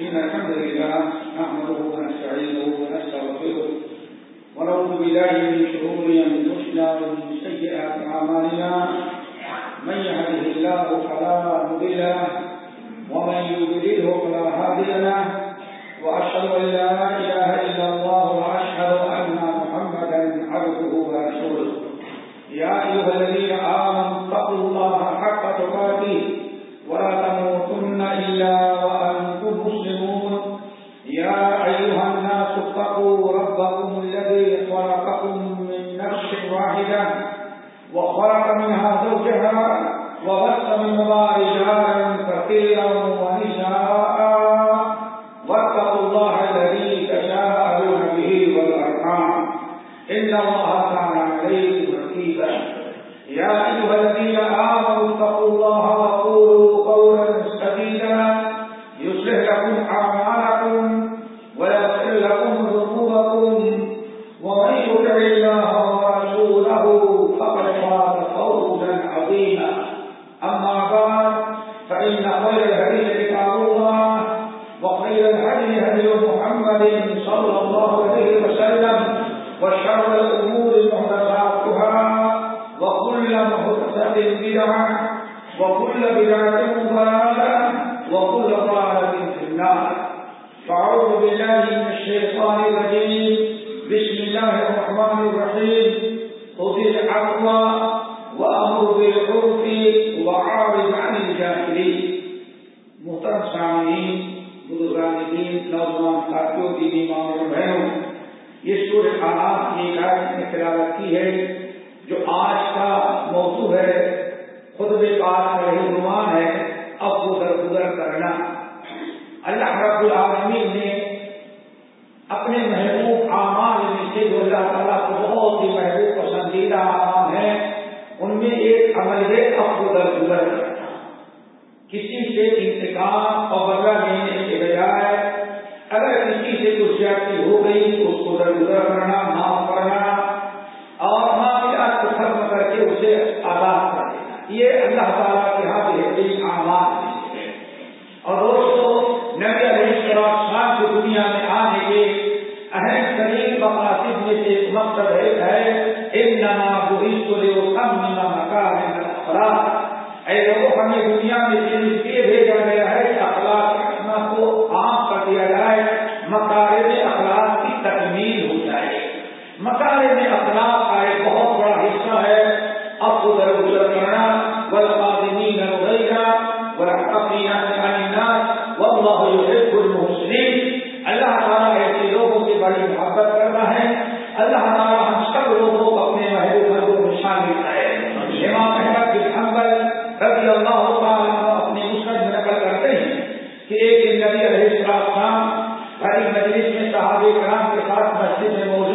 إن الحمد لله نحمده ونستعينه ونستغفره ونعوذ بالله من شرور أنفسنا ومن سيئات أعمالنا. من يهده الله فلا مضل ومن يضلله فلا هادي له. وأشهد أن لا سے جو اللہ تعالیٰ کو بہت ہی پسندیدہ آرام ہے ان میں ایک عمل ہے کسی سے انتقام اور بدلہ لینے کے بجائے اگر کسی سے کچھ ہو گئی تو اس کو درگزر کرنا، معاف کرنا اور ختم کر کے اسے آزاد کر دینا۔ یہ اللہ تعالیٰ کے ہاں بہترین آواز ہے۔ اور روز مقصد ہے انما اے لوگوں ہمیں دنیا میں اس لیے بھیجا گیا ہے کہ اخلاق رکھنا کو عام کر دیا جائے اخلاق کی تکمیل ہو جائے۔ مکارم اخلاق کا ایک بہت بڑا حصہ ہے۔ اب ادھر ادھر کرنا اللہ تعالیٰ ایسے لوگوں سے بڑی اللہ تعالیٰ اپنے مسلم نقل کرتے ہیں کہ ایک نبی علیہ السلام خان غریب مجلس میں صحابہ کرام کے ساتھ مسجد میں موجود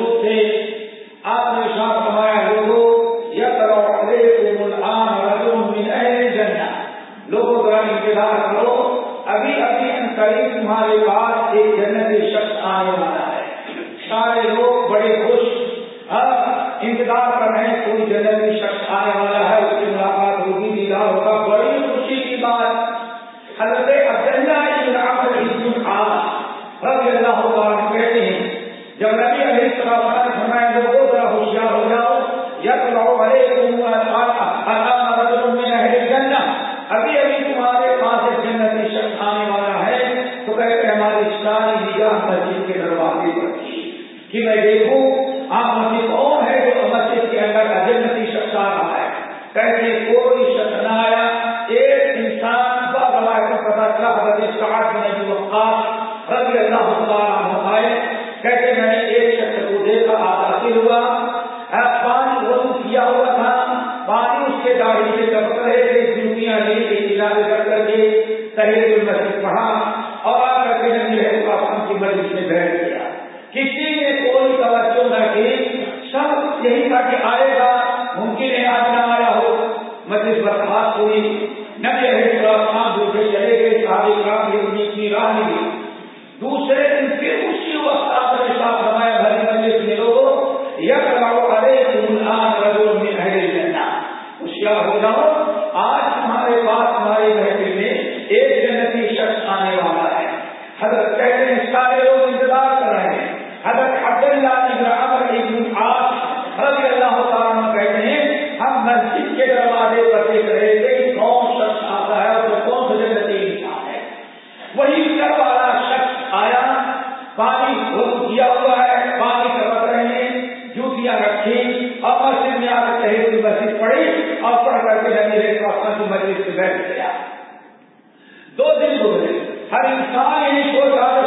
دو دن گزرے ہر انسان یہی سوچ رہا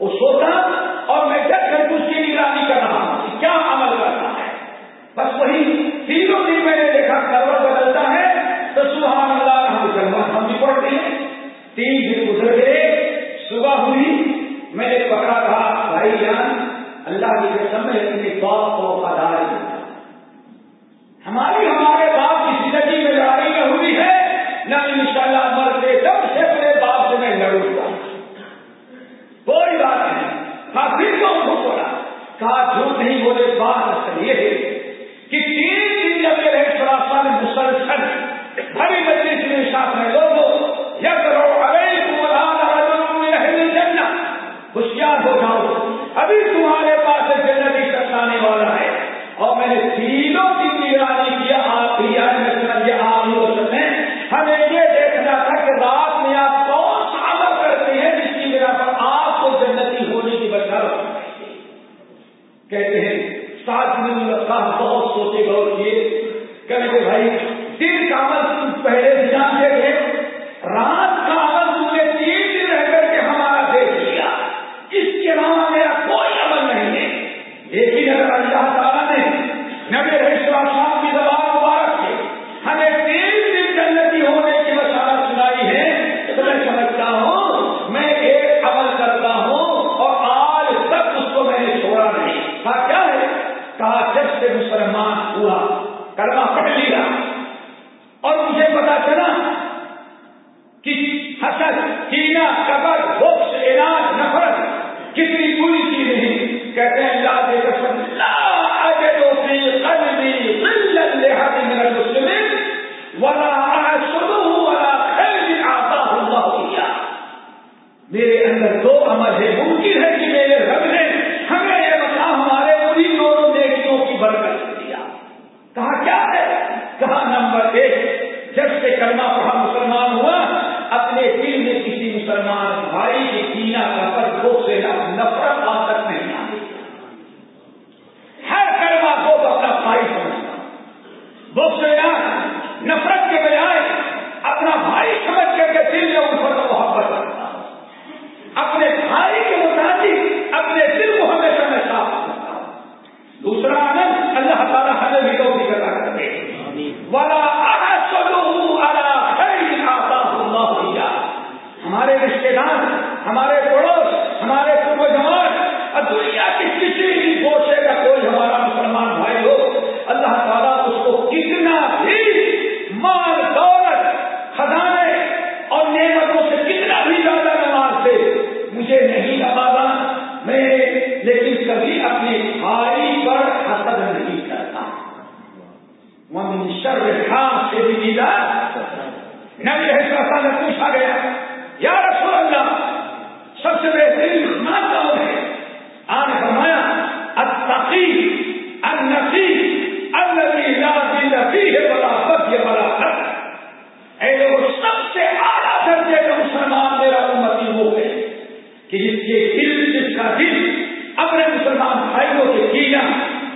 وہ سوتا اور میں ڈٹ کر کے اس کی نگرانی کر رہا ہوں کیا عمل کرنا ہے۔ بس وہی تینوں دن میں نے دیکھا کروڑ بدلتا ہے۔ تو سبحان اللہ ہم کلمہ ہم بھی پڑھتے ہیں۔ تین دن گزر گئے، صبح ہوئی، میں نے پکڑا تھا بھائی جان، اللہ کی قسم میں اتنی بات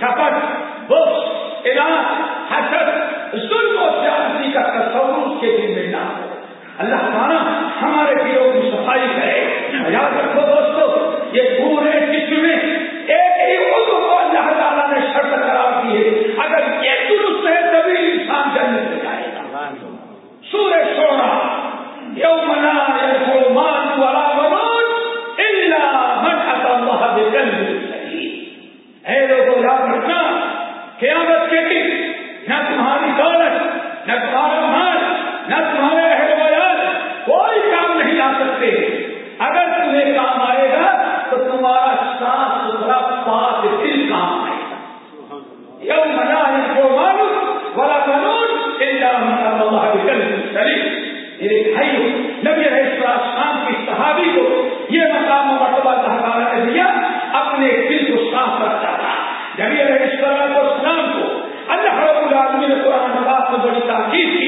شکست وہ علاج بڑی تاکید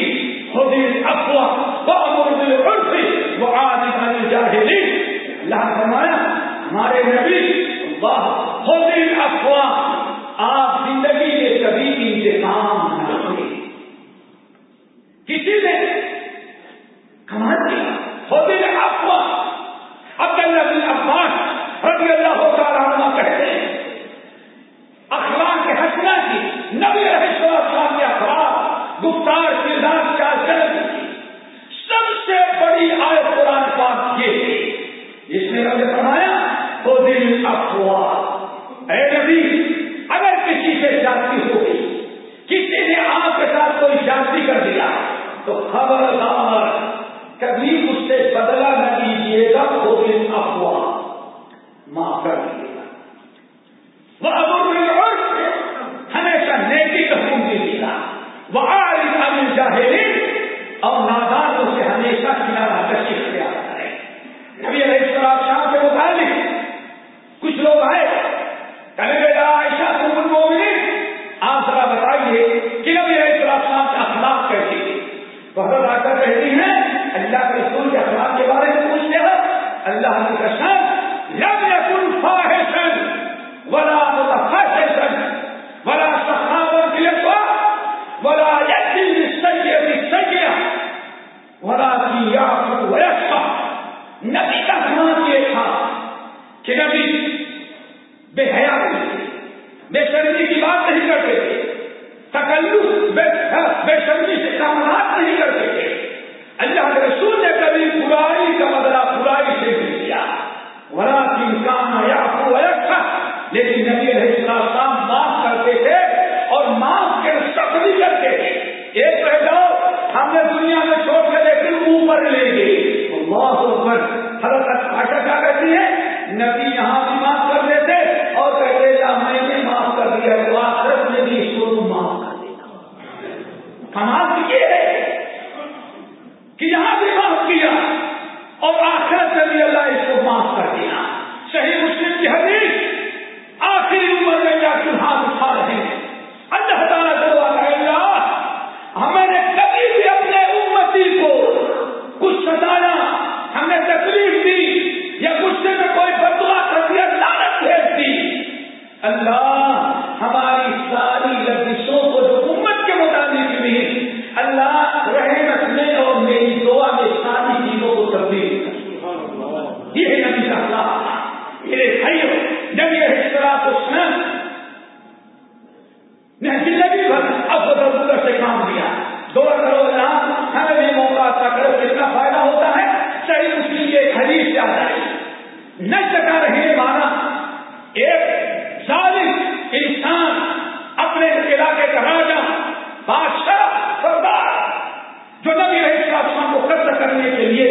کرنے کے لیے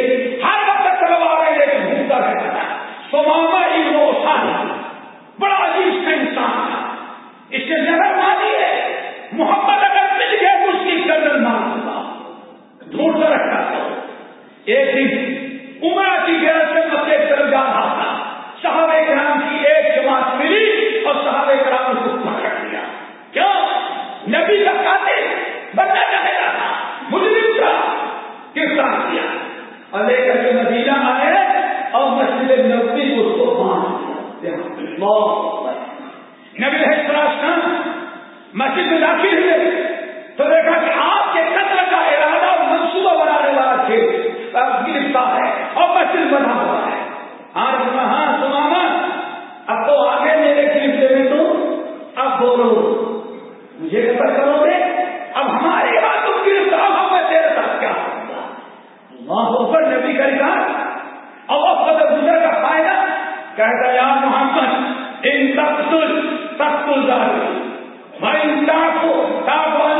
تخت الجاہل میں انصاف کو صاف اور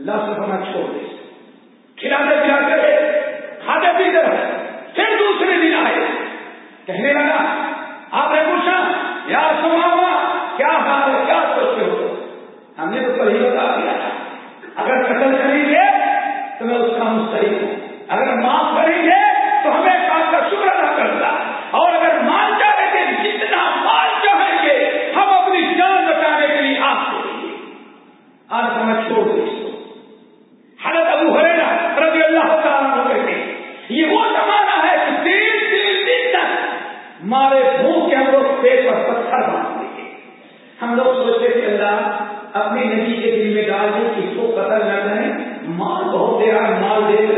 لفظ بنا چھوڑ دے۔ کھلاتے پلاتے رہے کھاتے پیتے رہے پھر دوسرے دن آئے۔ کہنے لگا، آپ نے پوچھا، یا سماوا کیا حال ہے، کیا سوچتے ہو؟ ہم نے تو پہلی بتا دیا۔ اگر قتل کریں گے تو میں اس کا مستحق ہوں۔ اگر معاف کریں گے اپنے نبی کے دل میں ڈال دیں اس کو قتل نہ کریں، مال بہت دے رہا ہے، مال دے کر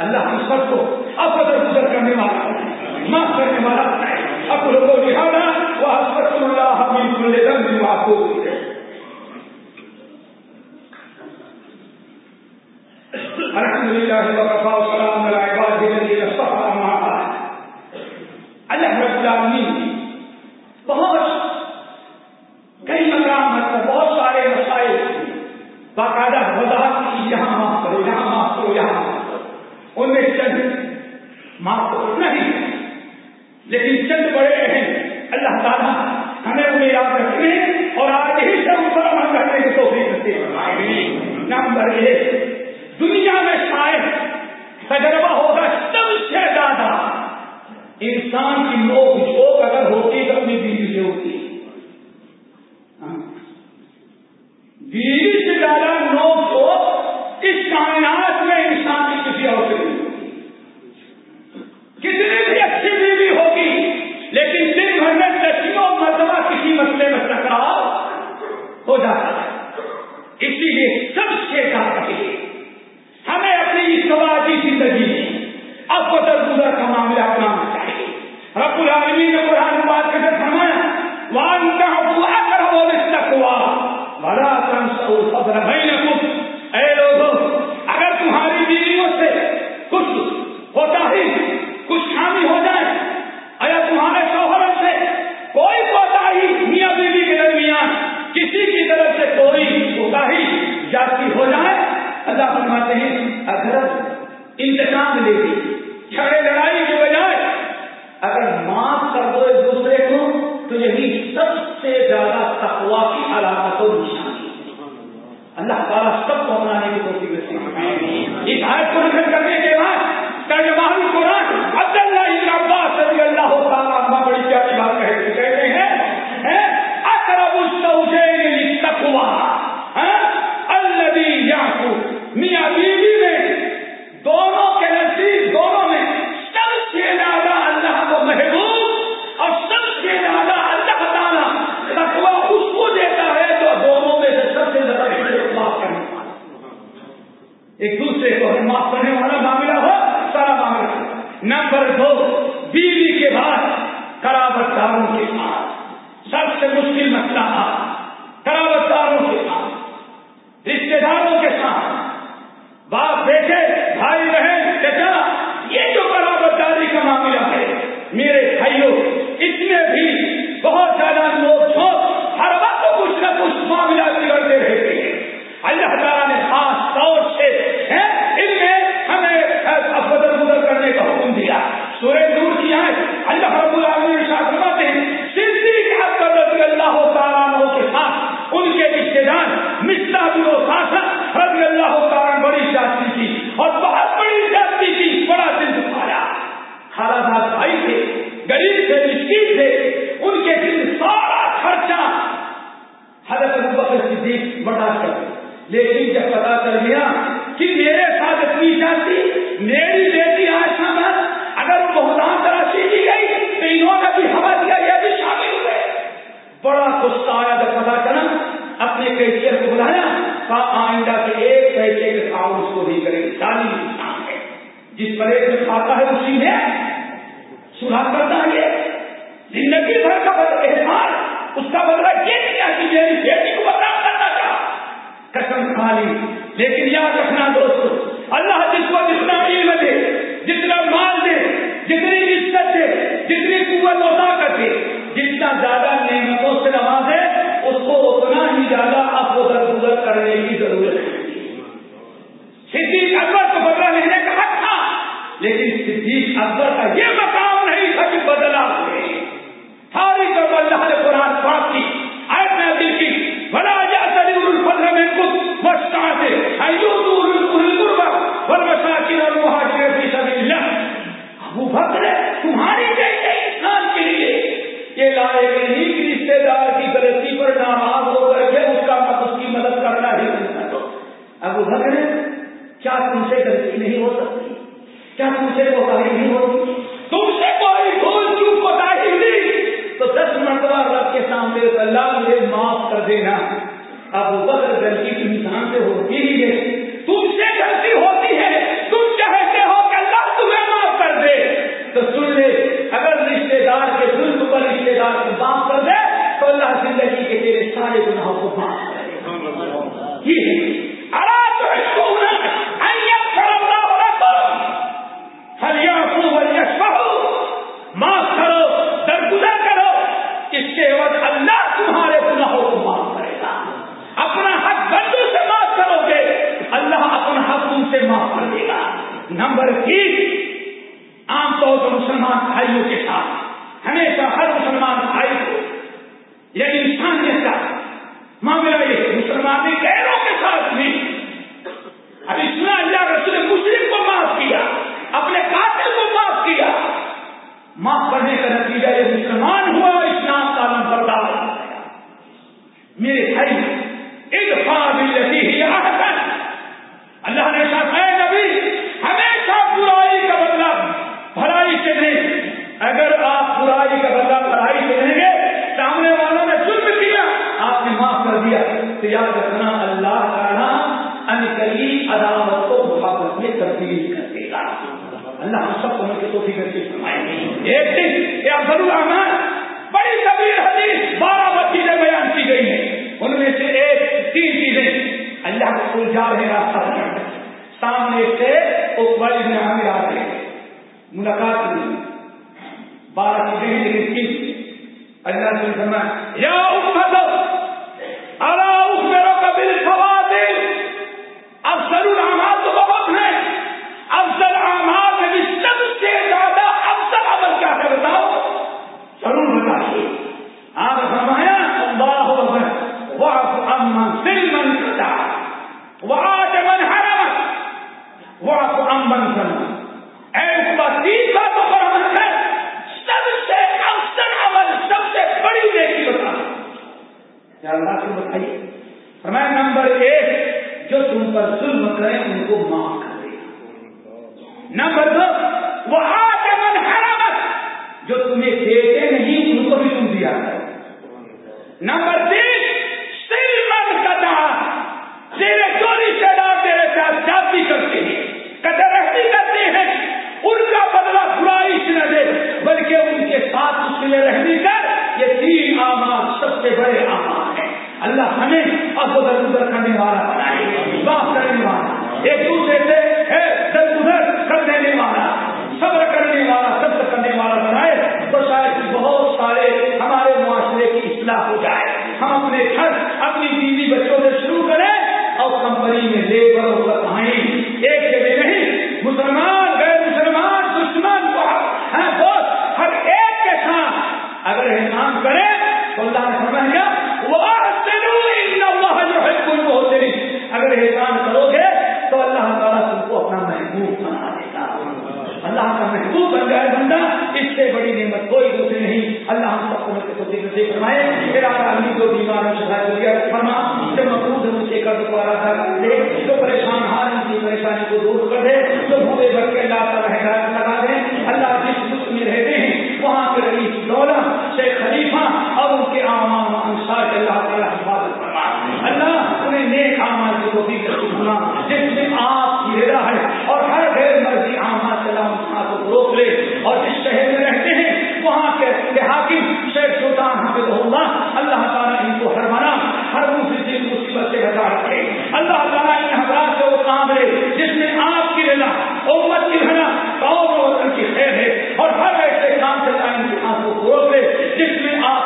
اللہ ہم سب کو اب بدل گزر کرنے والا معاف کرنے والا اب لوگوں لہٰذا وہ حسبت اللہ بالکل دم آپ کو الحمد للہ وقفا نزدیک برداشت کر لیکن جب پتا چل گیا کہ میرے ساتھ اتنی جاتی میری بیٹی آج بس اگر بہتان تراشی کی گئی تو انہوں نے بھی ہوا دیا، یہ بھی شامل ہوئے۔ بڑا غصہ آیا جب پتا چلا، اپنے کیشیئر کو بلایا، کہا، آئندہ کے ایک پیسے کے کام اس کو نہیں کریں گے۔ انسان ہے۔ جس پر ایک کھاتا ہے، اسی نے سنا کرتا ہے زندگی بھر کا احساس اس کا بدلا یہ کیا کہ میری بیٹی کو قسم کھا لی۔ لیکن یاد رکھنا دوستو، اللہ جس کو جتنا علم دے، جتنا مال دے، جتنی عزت دے، جتنی قوت ادا کر دے، جتنا زیادہ نعمتوں سے نوازے اس کو اتنا ہی زیادہ آپ کو درگزر کرنے کی ضرورت ہے۔ صدیق اکبر کو بدلا لینے کا حق تھا، لیکن صدیق اکبر کا یہ مقام نہیں تھا کہ بدلا ساری طور اللہ نے قرآن پاک کی والمساکین اور مہاجرین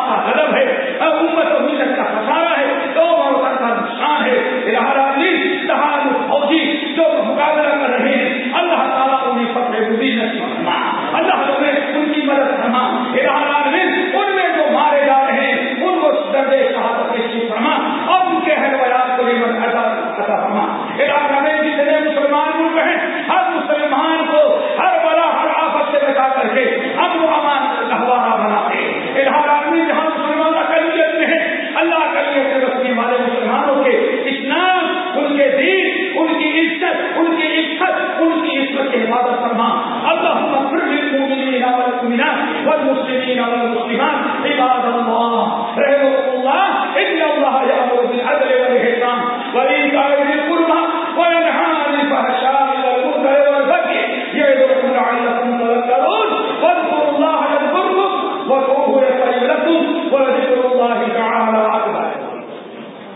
کا ہے۔ امت